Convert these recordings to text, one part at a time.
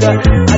da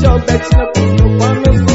Job, that's not